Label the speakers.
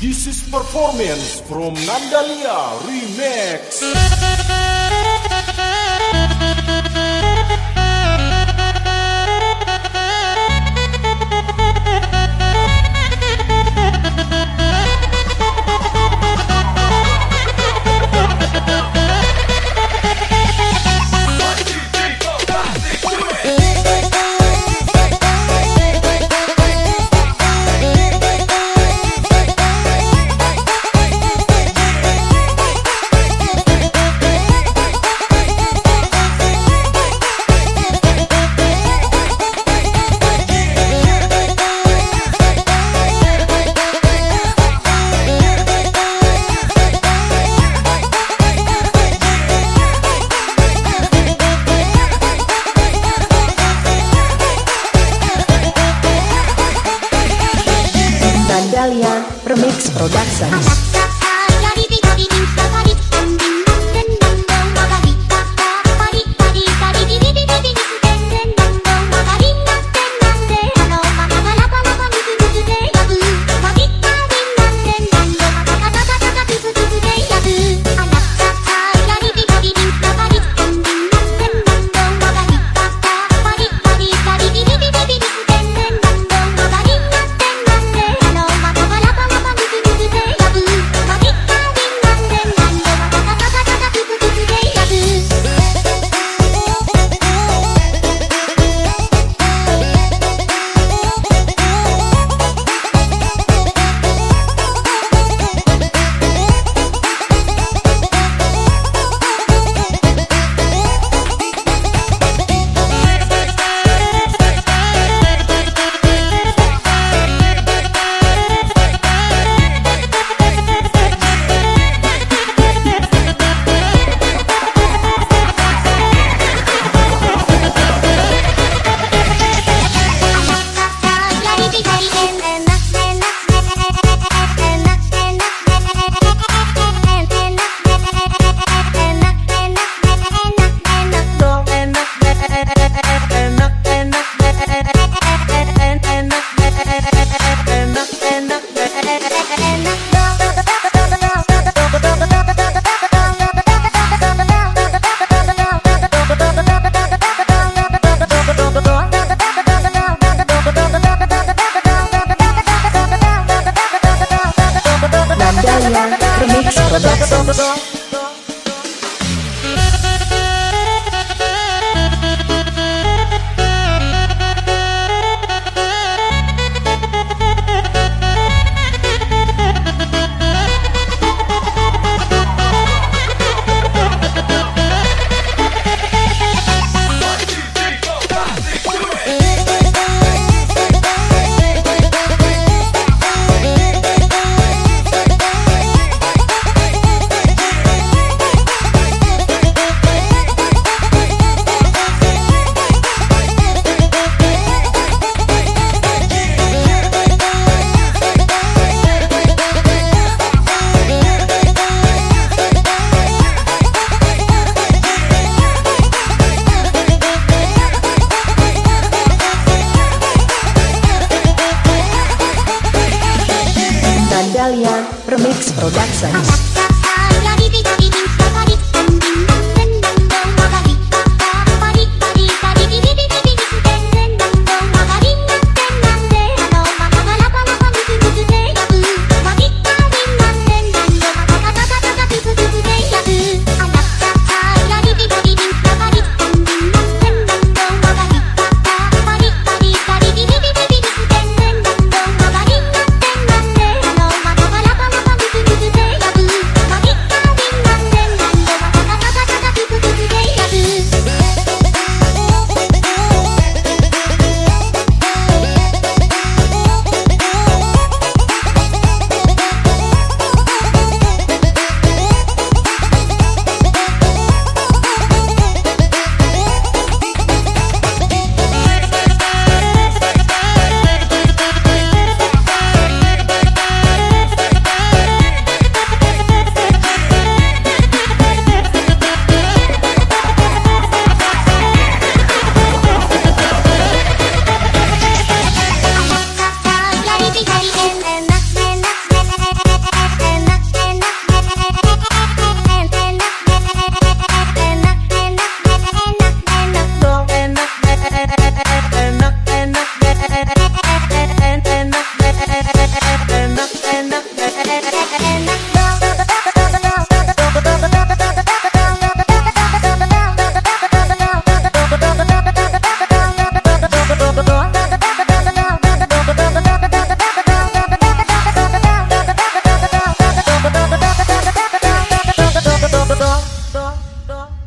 Speaker 1: This is performance from Nandalia Remix.
Speaker 2: Productions Promix Productions. gusto.